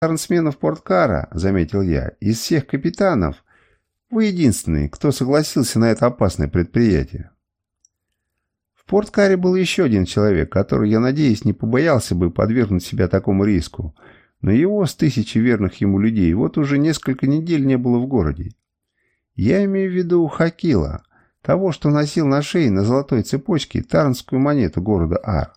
тарнсменов Порткара, заметил я, из всех капитанов, вы единственный, кто согласился на это опасное предприятие. В Порткаре был еще один человек, который, я надеюсь, не побоялся бы подвергнуть себя такому риску, но его с тысячи верных ему людей вот уже несколько недель не было в городе. Я имею в виду Хакила, того, что носил на шее на золотой цепочке тарнскую монету города Ар.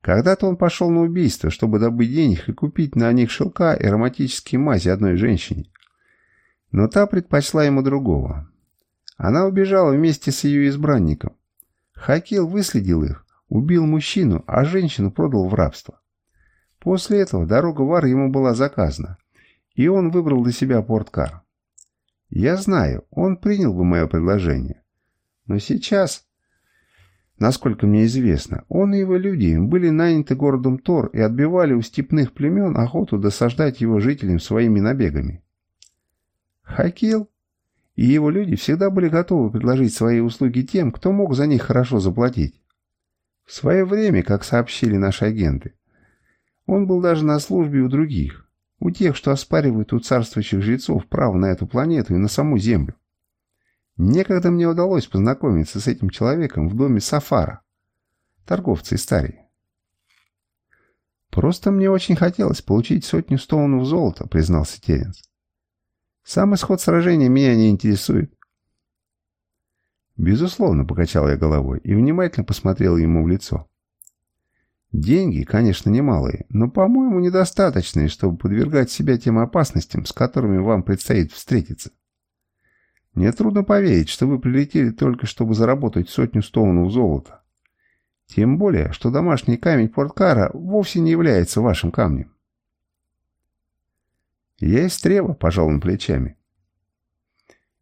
Когда-то он пошел на убийство, чтобы добыть денег и купить на них шелка и ароматические мази одной женщине. Но та предпочла ему другого. Она убежала вместе с ее избранником. Хакил выследил их, убил мужчину, а женщину продал в рабство. После этого дорога в Ар ему была заказана, и он выбрал для себя порткар. Я знаю, он принял бы мое предложение. Но сейчас, насколько мне известно, он и его люди были наняты городом Тор и отбивали у степных племен охоту досаждать его жителям своими набегами. Хакил и его люди всегда были готовы предложить свои услуги тем, кто мог за них хорошо заплатить. В свое время, как сообщили наши агенты, он был даже на службе у других, у тех, что оспаривают у царствующих жрецов право на эту планету и на саму Землю. Некогда мне удалось познакомиться с этим человеком в доме Сафара, торговца из Старии. «Просто мне очень хотелось получить сотню стоунов золота», — признался Теренс. «Сам исход сражения меня не интересует». Безусловно, покачал я головой и внимательно посмотрел ему в лицо. Деньги, конечно, немалые, но, по-моему, недостаточные, чтобы подвергать себя тем опасностям, с которыми вам предстоит встретиться. Мне трудно поверить, что вы прилетели только, чтобы заработать сотню стоунов золота. Тем более, что домашний камень Порткара вовсе не является вашим камнем. Я из Трева, пожал плечами.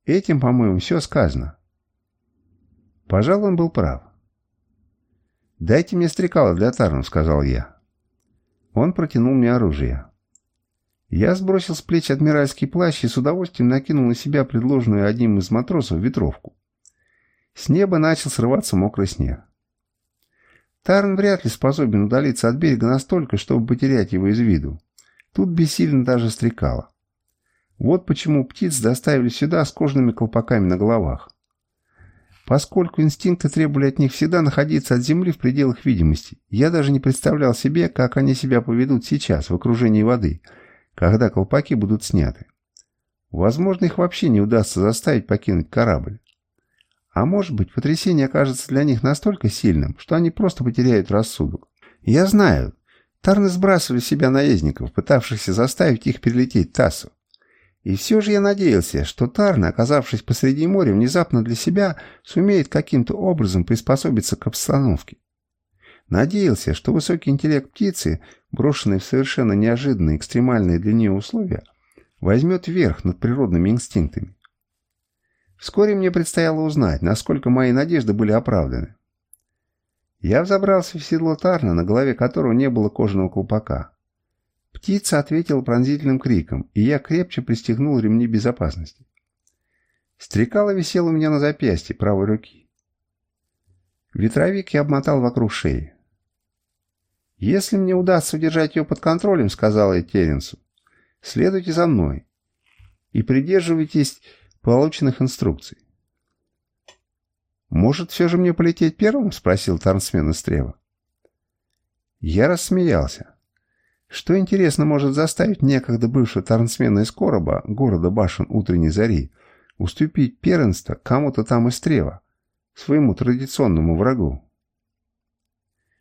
Этим, по-моему, все сказано. Пожалуй, он был прав. «Дайте мне стрекало для тарнов», — сказал я. Он протянул мне оружие. Я сбросил с плеч адмиральский плащ и с удовольствием накинул на себя предложенную одним из матросов ветровку. С неба начал срываться мокрый снег. Тарн вряд ли способен удалиться от берега настолько, чтобы потерять его из виду. Тут бессильно даже стрекало. Вот почему птиц доставили сюда с кожаными колпаками на головах поскольку инстинкты требовали от них всегда находиться от земли в пределах видимости. Я даже не представлял себе, как они себя поведут сейчас в окружении воды, когда колпаки будут сняты. Возможно, их вообще не удастся заставить покинуть корабль. А может быть, потрясение окажется для них настолько сильным, что они просто потеряют рассудок. Я знаю, Тарны сбрасывали себя наездников, пытавшихся заставить их перелететь Тассу. И все же я надеялся, что Тарна, оказавшись посреди моря, внезапно для себя сумеет каким-то образом приспособиться к обстановке. Надеялся, что высокий интеллект птицы, брошенный в совершенно неожиданные экстремальные для нее условия, возьмет верх над природными инстинктами. Вскоре мне предстояло узнать, насколько мои надежды были оправданы. Я взобрался в седло Тарна, на голове которого не было кожаного колпака. Птица ответила пронзительным криком, и я крепче пристегнул ремни безопасности. Стрекало висело у меня на запястье правой руки. Ветровик я обмотал вокруг шеи. «Если мне удастся удержать ее под контролем, — сказала я Теренсу, — следуйте за мной и придерживайтесь полученных инструкций». «Может, все же мне полететь первым?» — спросил Тарнсмен из Трева. Я рассмеялся. Что, интересно, может заставить некогда бывшего тарнсмена из Короба, города башен утренней зари, уступить первенство кому-то там из Трева, своему традиционному врагу?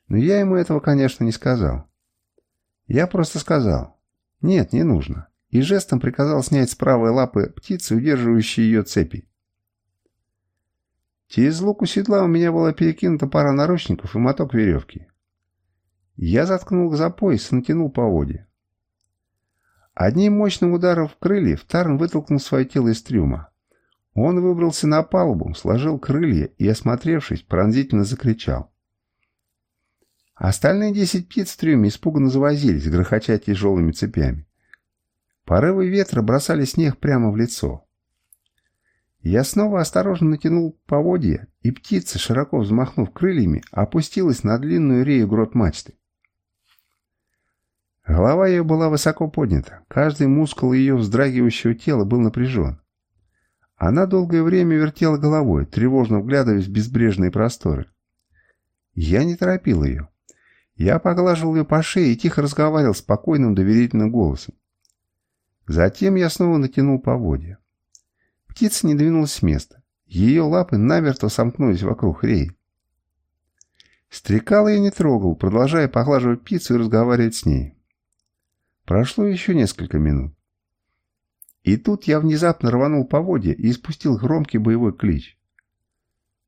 Но я ему этого, конечно, не сказал. Я просто сказал «нет, не нужно» и жестом приказал снять с правой лапы птицы, удерживающей ее цепи. Через лук у седла у меня была перекинута пара наручников и моток веревки. Я заткнул за пояс и натянул поводья. Одним мощным ударом в крылья Тарн вытолкнул свое тело из трюма. Он выбрался на палубу, сложил крылья и, осмотревшись, пронзительно закричал. Остальные десять птиц в трюме испуганно завозились, грохоча тяжелыми цепями. Порывы ветра бросали снег прямо в лицо. Я снова осторожно натянул поводья, и птица, широко взмахнув крыльями, опустилась на длинную рею грот мачты. Голова ее была высоко поднята, каждый мускул ее вздрагивающего тела был напряжен. Она долгое время вертела головой, тревожно вглядываясь в безбрежные просторы. Я не торопил ее. Я поглаживал ее по шее и тихо разговаривал спокойным доверительным голосом. Затем я снова натянул поводья. Птица не двинулась с места. Ее лапы намертво сомкнулись вокруг реи. Стрекала я не трогал, продолжая поглаживать птицу и разговаривать с ней. Прошло еще несколько минут. И тут я внезапно рванул поводья и испустил громкий боевой клич.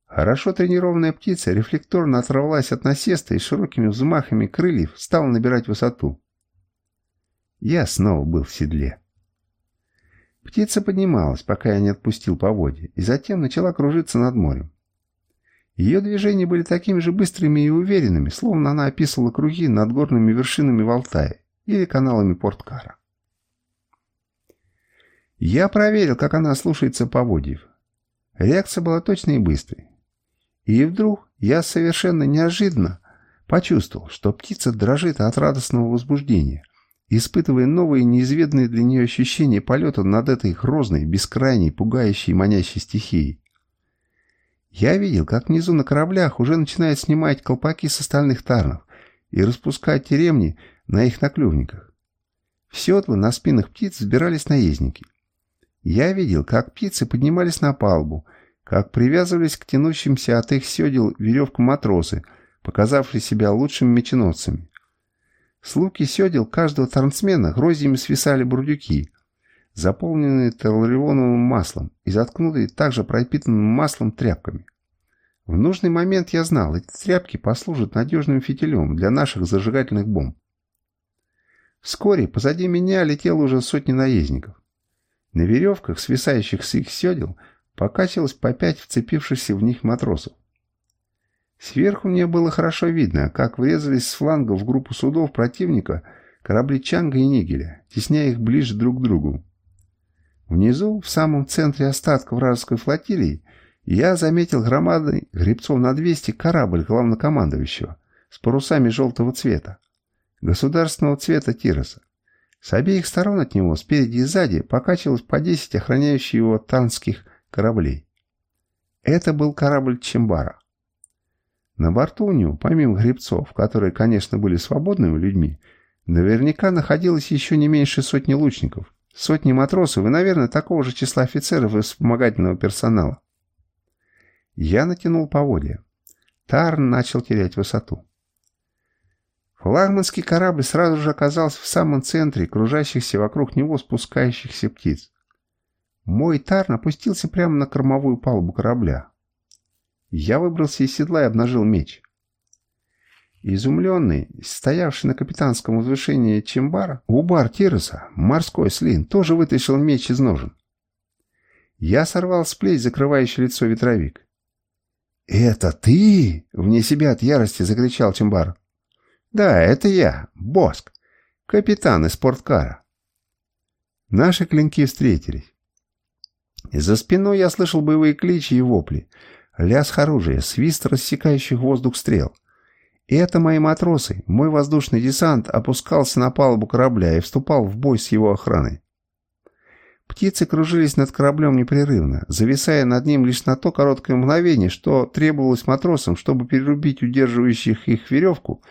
Хорошо тренированная птица рефлекторно оторвалась от насеста и широкими взмахами крыльев стала набирать высоту. Я снова был в седле. Птица поднималась, пока я не отпустил поводья, и затем начала кружиться над морем. Ее движения были такими же быстрыми и уверенными, словно она описывала круги над горными вершинами Валтая или каналами Порткара. Я проверил, как она слушается поводьев. Реакция была точной и быстрой. И вдруг я совершенно неожиданно почувствовал, что птица дрожит от радостного возбуждения, испытывая новые неизведанные для нее ощущения полета над этой грозной, бескрайней, пугающей манящей стихией. Я видел, как внизу на кораблях уже начинают снимать колпаки с остальных тарнов и распускать ремни на их наклювниках. В седлы на спинах птиц взбирались наездники. Я видел, как птицы поднимались на палубу, как привязывались к тянущимся от их седел веревкам матросы, показавшие себя лучшими меченосцами. С луки седел каждого торнсмена гроздями свисали бурдюки, заполненные толероновым маслом и заткнутые также пропитанным маслом тряпками. В нужный момент я знал, эти тряпки послужат надежным фитилем для наших зажигательных бомб. Вскоре позади меня летело уже сотни наездников. На веревках, свисающих с их седел, покачивалось по пять вцепившихся в них матросов. Сверху мне было хорошо видно, как врезались с фланга в группу судов противника корабли Чанга и Нигеля, тесняя их ближе друг к другу. Внизу, в самом центре остатков вражеской флотилии, я заметил громадный, гребцов на 200, корабль главнокомандующего с парусами желтого цвета, государственного цвета Тироса. С обеих сторон от него, спереди и сзади, покачивалось по 10 охраняющих его танских кораблей. Это был корабль Чембара. На борту у него, помимо гребцов, которые, конечно, были свободными людьми, наверняка находилось еще не меньше сотни лучников, сотни матросов и, наверное, такого же числа офицеров и вспомогательного персонала. Я натянул поводья. Тарн начал терять высоту. Флагманский корабль сразу же оказался в самом центре кружащихся вокруг него спускающихся птиц. Мой Тарн опустился прямо на кормовую палубу корабля. Я выбрался из седла и обнажил меч. Изумленный, стоявший на капитанском возвышении Чембара, Убар Тироса, морской слин, тоже вытащил меч из ножен. Я сорвал с плеч закрывающий лицо ветровик. «Это ты?» — вне себя от ярости закричал Чембар. «Да, это я, Боск, капитан из спорткара». Наши клинки встретились. За спиной я слышал боевые кличи и вопли — лязг оружия, свист рассекающих воздух стрел. И это мои матросы, мой воздушный десант опускался на палубу корабля и вступал в бой с его охраной. Птицы кружились над кораблем непрерывно, зависая над ним лишь на то короткое мгновение, что требовалось матросам, чтобы перерубить удерживающих их веревку,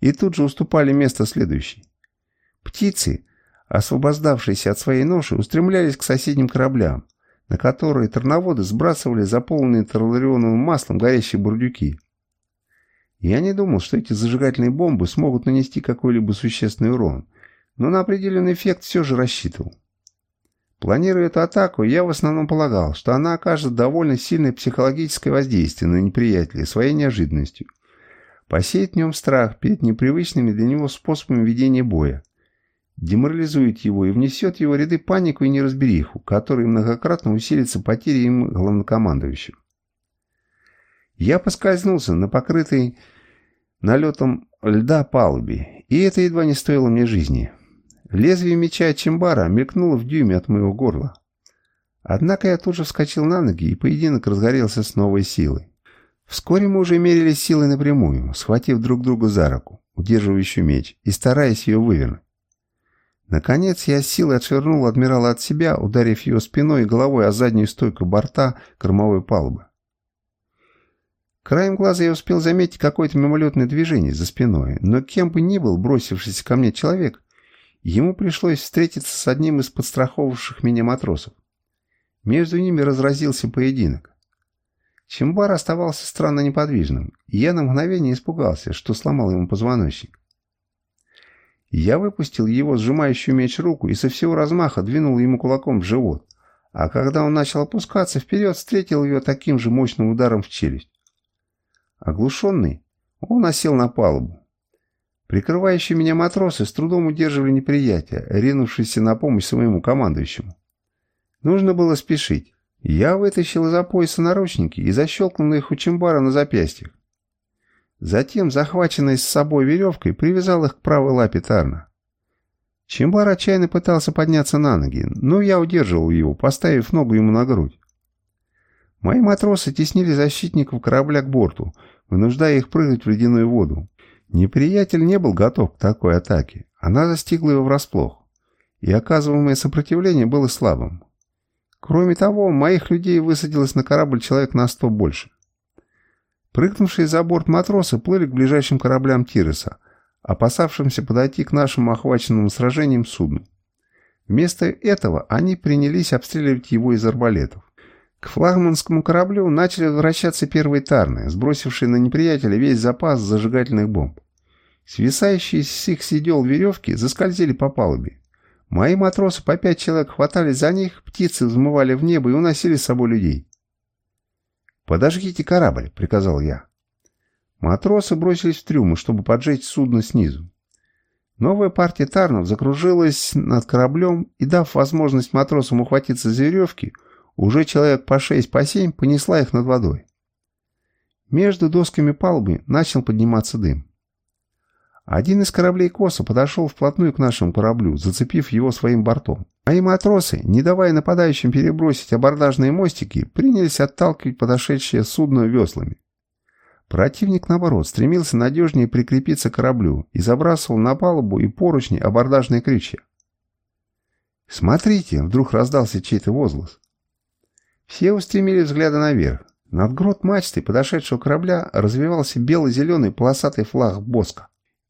и тут же уступали место следующей. Птицы, освобождавшиеся от своей ноши, устремлялись к соседним кораблям, на которые торноводы сбрасывали заполненные тарларионовым маслом горящие бурдюки. Я не думал, что эти зажигательные бомбы смогут нанести какой-либо существенный урон, но на определенный эффект все же рассчитывал. Планируя эту атаку, я в основном полагал, что она окажет довольно сильное психологическое воздействие на неприятеля своей неожиданностью. Посеет в нем страх перед непривычными для него способами ведения боя, деморализует его и внесет в его ряды панику и неразбериху, которой многократно усилится потери им главнокомандующего. Я поскользнулся на покрытой налетом льда палубе, и это едва не стоило мне жизни. Лезвие меча Чембара мелькнуло в дюйме от моего горла. Однако я тут же вскочил на ноги, и поединок разгорелся с новой силой. Вскоре мы уже мерились силой напрямую, схватив друг друга за руку, удерживающую меч, и стараясь ее вывернуть. Наконец я силой отшвырнул адмирала от себя, ударив его спиной и головой о заднюю стойку борта кормовой палубы. Краем глаза я успел заметить какое-то мимолетное движение за спиной, но кем бы ни был бросившийся ко мне человек, ему пришлось встретиться с одним из подстраховавших меня матросов. Между ними разразился поединок. Чембар оставался странно неподвижным, и я на мгновение испугался, что сломал ему позвоночник. Я выпустил его сжимающую меч руку и со всего размаха двинул ему кулаком в живот, а когда он начал опускаться вперед, встретил ее таким же мощным ударом в челюсть. Оглушенный, он осел на палубу. Прикрывающие меня матросы с трудом удерживали неприятие, ринувшиеся на помощь своему командующему. Нужно было спешить. Я вытащил из-за пояса наручники и защелкнул их у чембара на запястьях. Затем, захваченной с собой веревкой, привязал их к правой лапе Тарна. Чембар отчаянно пытался подняться на ноги, но я удерживал его, поставив ногу ему на грудь. Мои матросы теснили защитников корабля к борту, вынуждая их прыгать в ледяную воду. Неприятель не был готов к такой атаке. Она застигла его врасплох, и оказываемое сопротивление было слабым. Кроме того, моих людей высадилось на корабль человек на сто больше. Прыгнувшие за борт матросы плыли к ближайшим кораблям Тиреса, опасавшимся подойти к нашему охваченному сражением судну. Вместо этого они принялись обстреливать его из арбалетов. К флагманскому кораблю начали возвращаться первые тарны, сбросившие на неприятеля весь запас зажигательных бомб. Свисающие с их сидел веревки заскользили по палубе. Мои матросы по пять человек хватались за них, птицы взмывали в небо и уносили с собой людей. «Подожгите корабль», — приказал я. Матросы бросились в трюмы, чтобы поджечь судно снизу. Новая партия тарнов закружилась над кораблем и, дав возможность матросам ухватиться за веревки, уже человек по шесть, по семь понесла их над водой. Между досками палубы начал подниматься дым. Один из кораблей Коса подошел вплотную к нашему кораблю, зацепив его своим бортом. Мои матросы, не давая нападающим перебросить абордажные мостики, принялись отталкивать подошедшее судно веслами. Противник, наоборот, стремился надежнее прикрепиться к кораблю и забрасывал на палубу и поручни абордажные крючья. «Смотрите!» — вдруг раздался чей-то возглас. Все устремили взгляды наверх. Над грот мачты подошедшего корабля развивался бело-зеленый полосатый флаг Боска.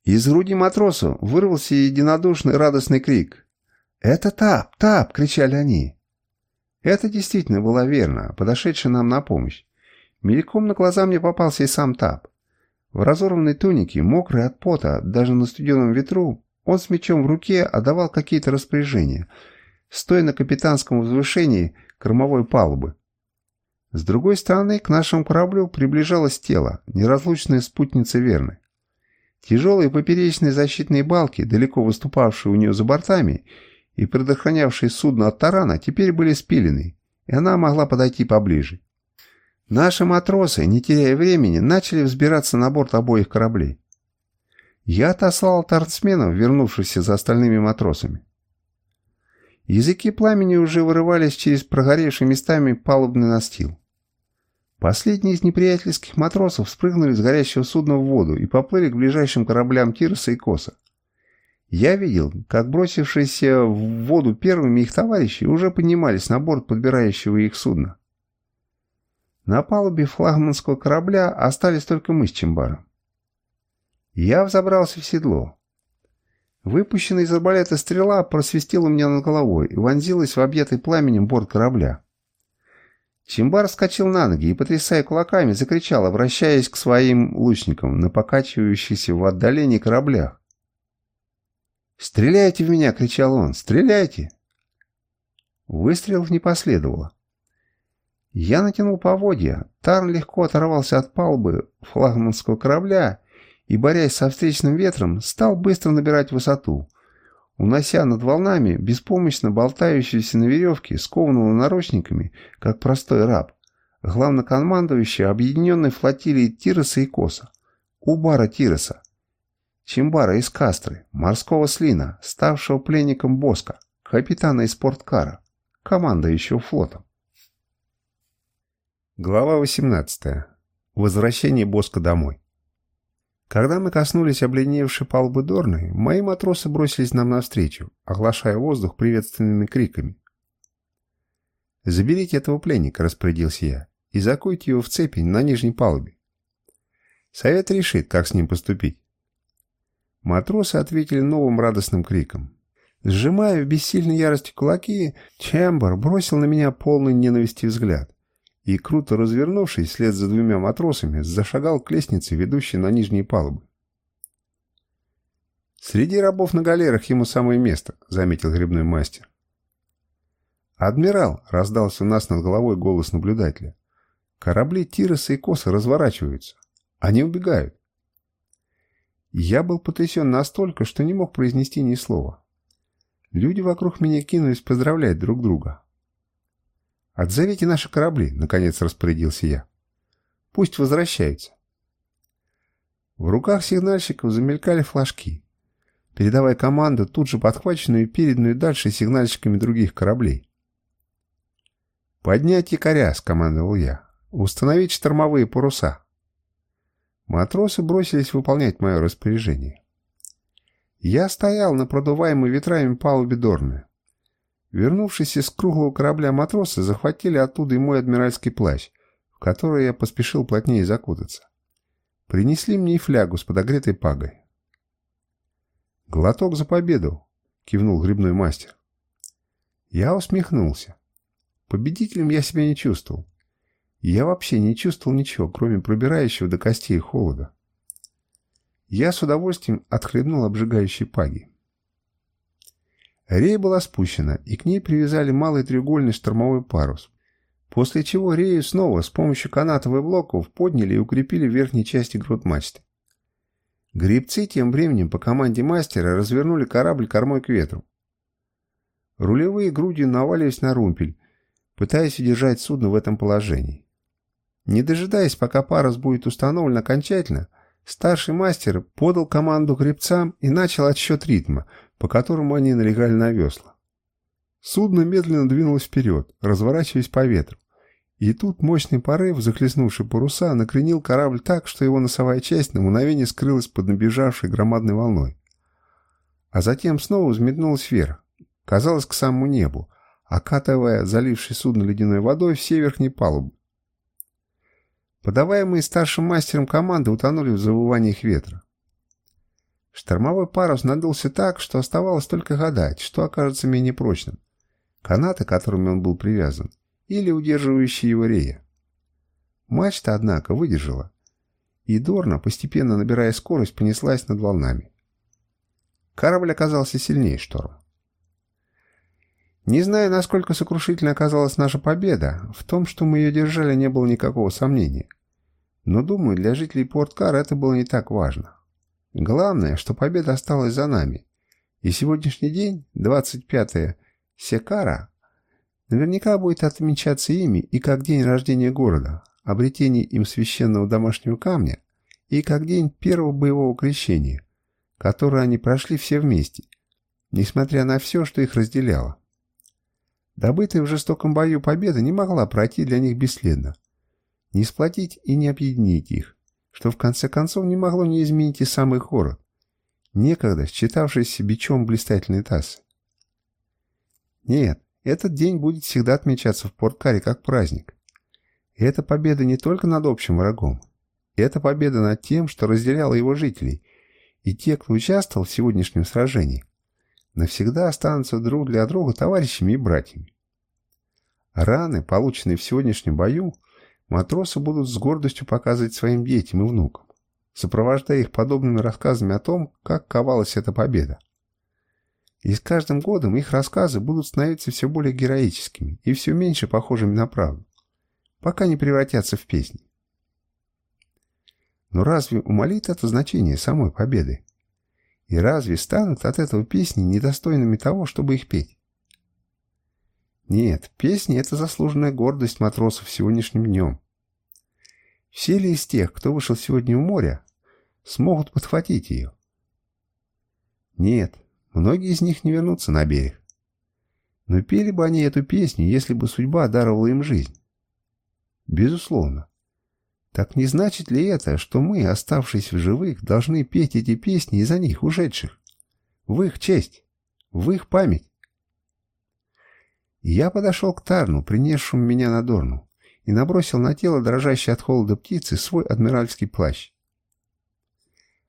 Из груди матроса вырвался единодушный радостный крик. «Это Тап! Тап!» — кричали они. Это действительно было верно, подошедший нам на помощь. Мельком на глаза мне попался и сам Тап. В разорванной тунике, мокрый от пота, даже на студеном ветру, он с мечом в руке отдавал какие-то распоряжения, стоя на капитанском возвышении кормовой палубы. С другой стороны, к нашему кораблю приближалось тело, неразлучная спутница Верны. Тяжелые поперечные защитные балки, далеко выступавшие у нее за бортами и предохранявшие судно от тарана, теперь были спилены, и она могла подойти поближе. Наши матросы, не теряя времени, начали взбираться на борт обоих кораблей. Я отослал тартсменов, вернувшихся за остальными матросами. Языки пламени уже вырывались через прогоревший местами палубный настил. Последние из неприятельских матросов спрыгнули с горящего судна в воду и поплыли к ближайшим кораблям Тироса и Коса. Я видел, как бросившиеся в воду первыми их товарищи уже поднимались на борт подбирающего их судна. На палубе флагманского корабля остались только мы с Чембаром. Я взобрался в седло. Выпущенная из арбалета стрела просвистела меня над головой и вонзилась в объятый пламенем борт корабля. Чимбар вскочил на ноги и, потрясая кулаками, закричал, обращаясь к своим лучникам на покачивающихся в отдалении кораблях. «Стреляйте в меня!» — кричал он. «Стреляйте!» Выстрелов не последовало. Я натянул поводья. Тарн легко оторвался от палубы флагманского корабля и, борясь со встречным ветром, стал быстро набирать высоту, унося над волнами беспомощно болтающийся на веревке, скованного наручниками, как простой раб, главнокомандующий объединенной флотилии Тироса и Коса, Убара Тироса, Чимбара из Кастры, морского слина, ставшего пленником Боска, капитана из порткара, командующего флотом. Глава 18. Возвращение Боска домой. Когда мы коснулись обледеневшей палубы Дорны, мои матросы бросились нам навстречу, оглашая воздух приветственными криками. «Заберите этого пленника», — распорядился я, — «и закуйте его в цепи на нижней палубе. Совет решит, как с ним поступить». Матросы ответили новым радостным криком. Сжимая в бессильной ярости кулаки, Чембер бросил на меня полный ненависти взгляд и, круто развернувшись вслед за двумя матросами, зашагал к лестнице, ведущей на нижние палубы. «Среди рабов на галерах ему самое место», — заметил грибной мастер. «Адмирал!» — раздался у нас над головой голос наблюдателя. «Корабли Тироса и Коса разворачиваются. Они убегают». Я был потрясен настолько, что не мог произнести ни слова. Люди вокруг меня кинулись поздравлять друг друга. «Отзовите наши корабли», — наконец распорядился я. «Пусть возвращаются». В руках сигнальщиков замелькали флажки, передавая команду, тут же подхваченную и переданную дальше сигнальщиками других кораблей. «Поднять якоря», — скомандовал я. «Установить штормовые паруса». Матросы бросились выполнять мое распоряжение. Я стоял на продуваемой ветрами палубе Дорны. Вернувшись из круглого корабля матросы захватили оттуда и мой адмиральский плащ, в который я поспешил плотнее закутаться. Принесли мне и флягу с подогретой пагой. «Глоток за победу!» — кивнул грибной мастер. Я усмехнулся. Победителем я себя не чувствовал. Я вообще не чувствовал ничего, кроме пробирающего до костей холода. Я с удовольствием отхлебнул обжигающей паги. Рея была спущена, и к ней привязали малый треугольный штормовой парус, после чего рею снова с помощью канатовых блоков подняли и укрепили в верхней части грот мачты. Гребцы тем временем по команде мастера развернули корабль кормой к ветру. Рулевые грудью навалились на румпель, пытаясь удержать судно в этом положении. Не дожидаясь, пока парус будет установлен окончательно, старший мастер подал команду гребцам и начал отсчет ритма – по которому они налегали на весла. Судно медленно двинулось вперед, разворачиваясь по ветру. И тут мощный порыв, захлестнувший паруса, накренил корабль так, что его носовая часть на мгновение скрылась под набежавшей громадной волной. А затем снова взметнулась вверх, казалось, к самому небу, окатывая заливший судно ледяной водой все верхние палубы. Подаваемые старшим мастером команды утонули в завываниях ветра. Штормовой парус надулся так, что оставалось только гадать, что окажется менее прочным. Канаты, которыми он был привязан, или удерживающие его рея. Мачта, однако, выдержала, и Дорна, постепенно набирая скорость, понеслась над волнами. Корабль оказался сильнее шторма. Не знаю, насколько сокрушительно оказалась наша победа, в том, что мы ее держали, не было никакого сомнения. Но, думаю, для жителей Порт-Кар это было не так важно. Главное, что победа осталась за нами. И сегодняшний день, 25-е Секара, наверняка будет отмечаться ими и как день рождения города, обретение им священного домашнего камня, и как день первого боевого крещения, которое они прошли все вместе, несмотря на все, что их разделяло. Добытая в жестоком бою победа не могла пройти для них бесследно, не сплотить и не объединить их, что в конце концов не могло не изменить и самый город, некогда считавшийся бичом блистательной тассы. Нет, этот день будет всегда отмечаться в Порткаре как праздник. И это победа не только над общим врагом, это победа над тем, что разделяло его жителей, и те, кто участвовал в сегодняшнем сражении, навсегда останутся друг для друга товарищами и братьями. Раны, полученные в сегодняшнем бою, матросы будут с гордостью показывать своим детям и внукам, сопровождая их подобными рассказами о том, как ковалась эта победа. И с каждым годом их рассказы будут становиться все более героическими и все меньше похожими на правду, пока не превратятся в песни. Но разве умолит это значение самой победы? И разве станут от этого песни недостойными того, чтобы их петь? Нет, песни — это заслуженная гордость матросов сегодняшним днем. Все ли из тех, кто вышел сегодня в море, смогут подхватить ее? Нет, многие из них не вернутся на берег. Но пели бы они эту песню, если бы судьба даровала им жизнь. Безусловно. Так не значит ли это, что мы, оставшись в живых, должны петь эти песни из-за них, ушедших? В их честь, в их память. Я подошел к Тарну, принесшему меня на Дорну, и набросил на тело дрожащей от холода птицы свой адмиральский плащ.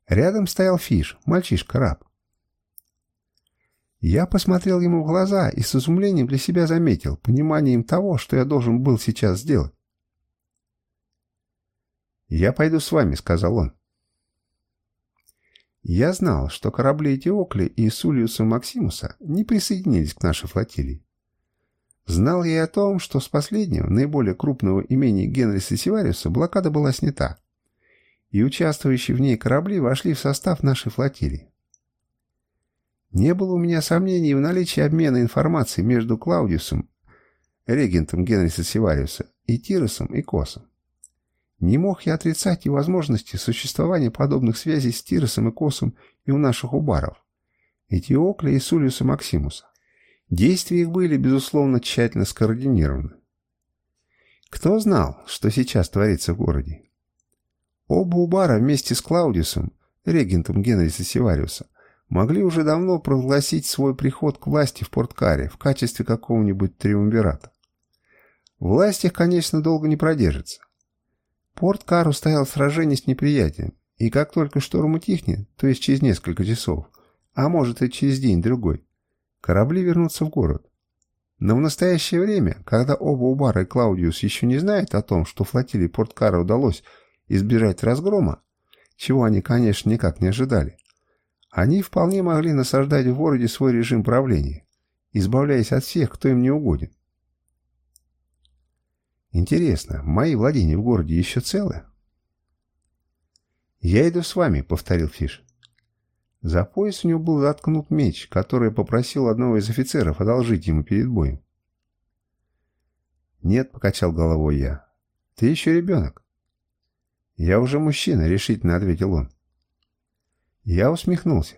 Рядом стоял Фиш, мальчишка-раб. Я посмотрел ему в глаза и с изумлением для себя заметил, пониманием того, что я должен был сейчас сделать. «Я пойду с вами», — сказал он. Я знал, что корабли Этиокли и Сулиуса Максимуса не присоединились к нашей флотилии. Знал я и о том, что с последнего, наиболее крупного имени Генриса Севариуса, блокада была снята, и участвующие в ней корабли вошли в состав нашей флотилии. Не было у меня сомнений в наличии обмена информацией между Клаудиусом, регентом Генриса Севариуса, и Тиросом и Косом. Не мог я отрицать и возможности существования подобных связей с Тиросом и Косом и у наших убаров, Этиокля и Сулиуса Максимуса. Действия их были, безусловно, тщательно скоординированы. Кто знал, что сейчас творится в городе? Оба Убара вместе с Клаудиусом, регентом Генриса Севариуса, могли уже давно прогласить свой приход к власти в Порткаре в качестве какого-нибудь триумвирата. Власть их, конечно, долго не продержится. Порт-Кар устоял в сражении с неприятелем, и как только шторм утихнет, то есть через несколько часов, а может и через день-другой, корабли вернутся в город. Но в настоящее время, когда оба Убара и Клаудиус еще не знают о том, что флотилии Порт-Кара удалось избежать разгрома, чего они, конечно, никак не ожидали, они вполне могли насаждать в городе свой режим правления, избавляясь от всех, кто им не угоден. Интересно, мои владения в городе еще целы? «Я иду с вами», — повторил Фиш. За пояс у него был заткнут меч, который попросил одного из офицеров одолжить ему перед боем. «Нет», — покачал головой я, — «ты еще ребенок». «Я уже мужчина», — решительно ответил он. Я усмехнулся.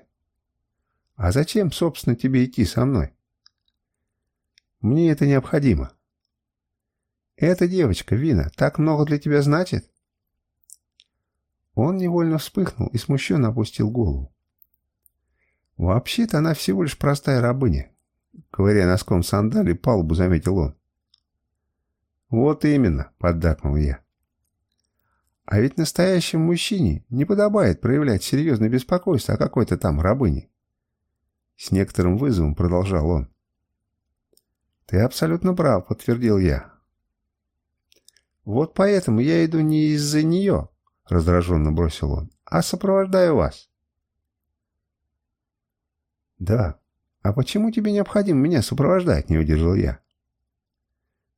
«А зачем, собственно, тебе идти со мной?» «Мне это необходимо», «Эта девочка, Вина, так много для тебя значит?» Он невольно вспыхнул и смущенно опустил голову. «Вообще-то она всего лишь простая рабыня», — ковыряя носком сандали, палубу заметил он. «Вот именно», — поддакнул я. «А ведь настоящему мужчине не подобает проявлять серьезное беспокойство о какой-то там рабыне». С некоторым вызовом продолжал он. «Ты абсолютно прав», — подтвердил я. «Вот поэтому я иду не из-за нее», — раздраженно бросил он, — «а сопровождаю вас». «Да. А почему тебе необходимо меня сопровождать?» — не удержал я.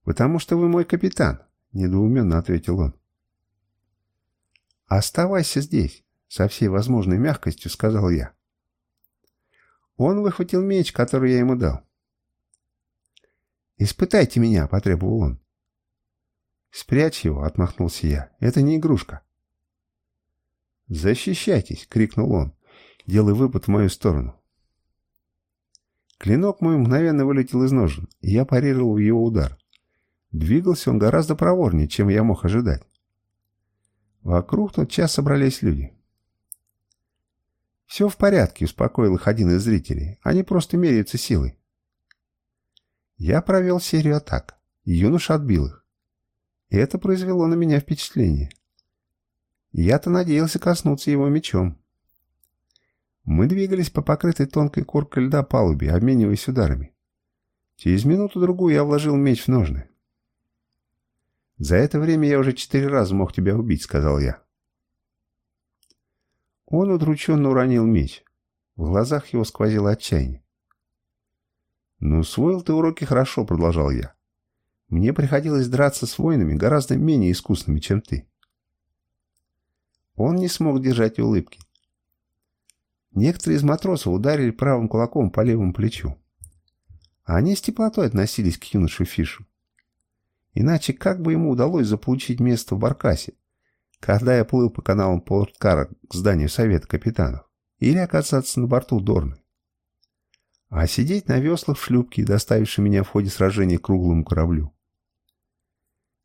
«Потому что вы мой капитан», — недоуменно ответил он. «Оставайся здесь», — со всей возможной мягкостью сказал я. Он выхватил меч, который я ему дал. «Испытайте меня», — потребовал он. «Спрячь его», — отмахнулся я. «Это не игрушка». «Защищайтесь!» — крикнул он, делая выпад в мою сторону. Клинок мой мгновенно вылетел из ножен, и я парировал его удар. Двигался он гораздо проворнее, чем я мог ожидать. Вокруг тот час собрались люди. «Все в порядке», — успокоил их один из зрителей. «Они просто меряются силой». Я провел серию атак. Юноша отбил их. И это произвело на меня впечатление. Я-то надеялся коснуться его мечом. Мы двигались по покрытой тонкой коркой льда палубе, обмениваясь ударами. Через минуту-другую я вложил меч в ножны. «За это время я уже четыре раза мог тебя убить», — сказал я. Он удрученно уронил меч. В глазах его сквозило отчаяние. «Ну, усвоил ты уроки хорошо», — продолжал я. Мне приходилось драться с воинами гораздо менее искусными, чем ты. Он не смог держать улыбки. Некоторые из матросов ударили правым кулаком по левому плечу. Они с теплотой относились к юноше Фишу. Иначе как бы ему удалось заполучить место в Баркасе, когда я плыл по каналам Порткара к зданию Совета капитанов, или оказаться на борту Дорны? А сидеть на веслах в шлюпке, доставившей меня в ходе сражения к круглому кораблю.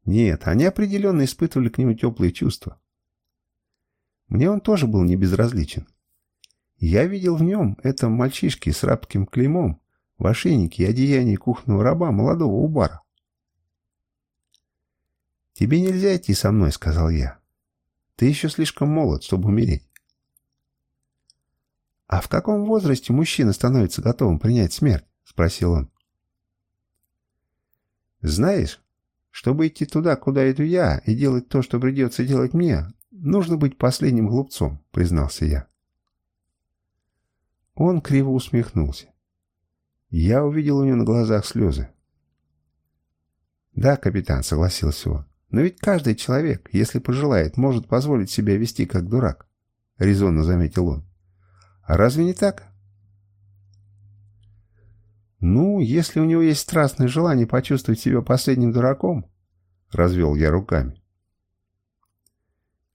Нет, они определенно испытывали к нему теплые чувства. Мне он тоже был не безразличен. Я видел в нем, этом мальчишке с рабским клеймом, в ошейнике и одеянии кухонного раба молодого убара. «Тебе нельзя идти со мной», — сказал я. «Ты еще слишком молод, чтобы умереть». «А в каком возрасте мужчина становится готовым принять смерть?» — спросил он. «Знаешь, чтобы идти туда, куда иду я, и делать то, что придется делать мне, нужно быть последним глупцом», — признался я. Он криво усмехнулся. Я увидел у него на глазах слезы. «Да, капитан», — согласился он. Но ведь каждый человек, если пожелает, может позволить себя вести как дурак, — резонно заметил он. А разве не так? Ну, если у него есть страстное желание почувствовать себя последним дураком, — развел я руками.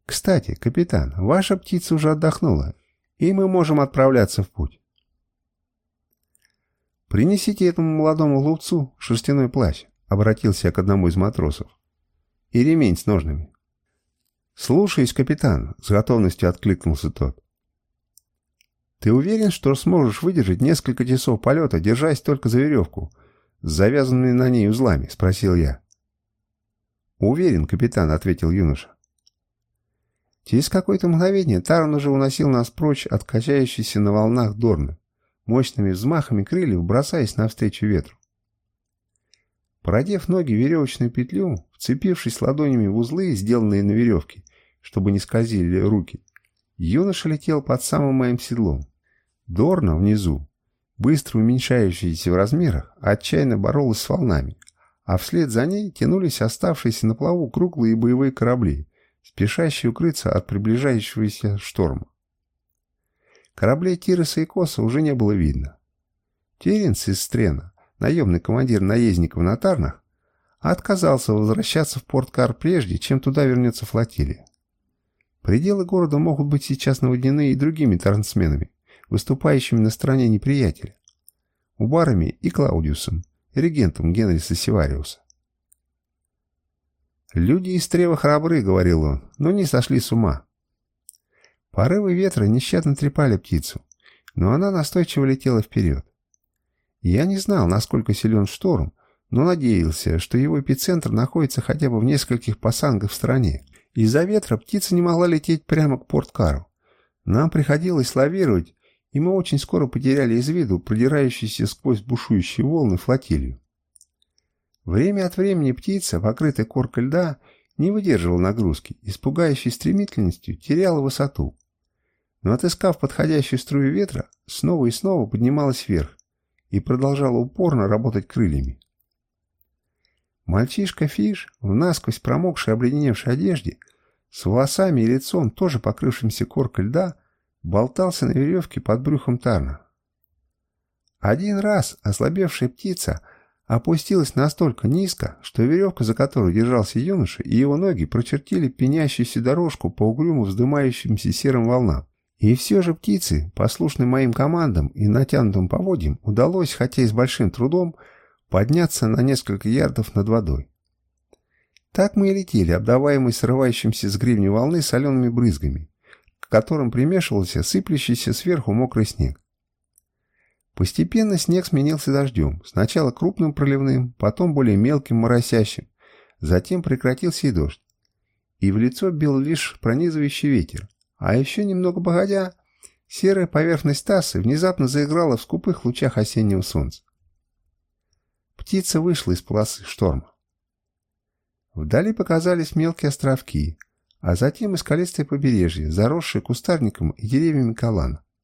Кстати, капитан, ваша птица уже отдохнула, и мы можем отправляться в путь. Принесите этому молодому ловцу шерстяной плащ, — обратился я к одному из матросов и ремень с ножными. «Слушаюсь, капитан», — с готовностью откликнулся тот. «Ты уверен, что сможешь выдержать несколько часов полета, держась только за веревку, с завязанными на ней узлами?» — спросил я. «Уверен, капитан», — ответил юноша. Через какое-то мгновение Таран уже уносил нас прочь от качающейся на волнах Дорны, мощными взмахами крыльев бросаясь навстречу ветру. Продев ноги веревочную петлю, вцепившись ладонями в узлы, сделанные на веревке, чтобы не скользили руки, юноша летел под самым моим седлом. Дорна внизу, быстро уменьшающаяся в размерах, отчаянно боролась с волнами, а вслед за ней тянулись оставшиеся на плаву круглые боевые корабли, спешащие укрыться от приближающегося шторма. Кораблей Тироса и Коса уже не было видно. Теренс из Стрена наемный командир наездников на Тарнах, отказался возвращаться в Порт-Кар прежде, чем туда вернется флотилия. Пределы города могут быть сейчас наводнены и другими трансменами, выступающими на стороне неприятеля. Убарами и Клаудиусом, регентом Генриса Севариуса. «Люди из Трева храбры», — говорил он, — «но не сошли с ума». Порывы ветра нещадно трепали птицу, но она настойчиво летела вперед. Я не знал, насколько силен шторм, но надеялся, что его эпицентр находится хотя бы в нескольких пасангах в стране. Из-за ветра птица не могла лететь прямо к Порт-Кару. Нам приходилось лавировать, и мы очень скоро потеряли из виду продирающуюся сквозь бушующие волны флотилию. Время от времени птица, покрытая коркой льда, не выдерживала нагрузки и с пугающей стремительностью теряла высоту. Но отыскав подходящую струю ветра, снова и снова поднималась вверх, и продолжала упорно работать крыльями. Мальчишка Фиш, в насквозь промокшей обледеневшей одежде, с волосами и лицом, тоже покрывшимся коркой льда, болтался на веревке под брюхом Тарна. Один раз ослабевшая птица опустилась настолько низко, что веревка, за которую держался юноша, и его ноги прочертили пенящуюся дорожку по угрюмо вздымающимся серым волнам. И все же птицы, послушны моим командам и натянутым поводьям, удалось, хотя и с большим трудом, подняться на несколько ярдов над водой. Так мы и летели, обдаваемые срывающимся с гривни волны солеными брызгами, к которым примешивался сыплющийся сверху мокрый снег. Постепенно снег сменился дождем, сначала крупным проливным, потом более мелким моросящим, затем прекратился и дождь. И в лицо бил лишь пронизывающий ветер, а еще немного погодя, серая поверхность тассы внезапно заиграла в скупых лучах осеннего солнца. Птица вышла из полосы шторма. Вдали показались мелкие островки, а затем и скалистое побережье, заросшее кустарником и деревьями калана.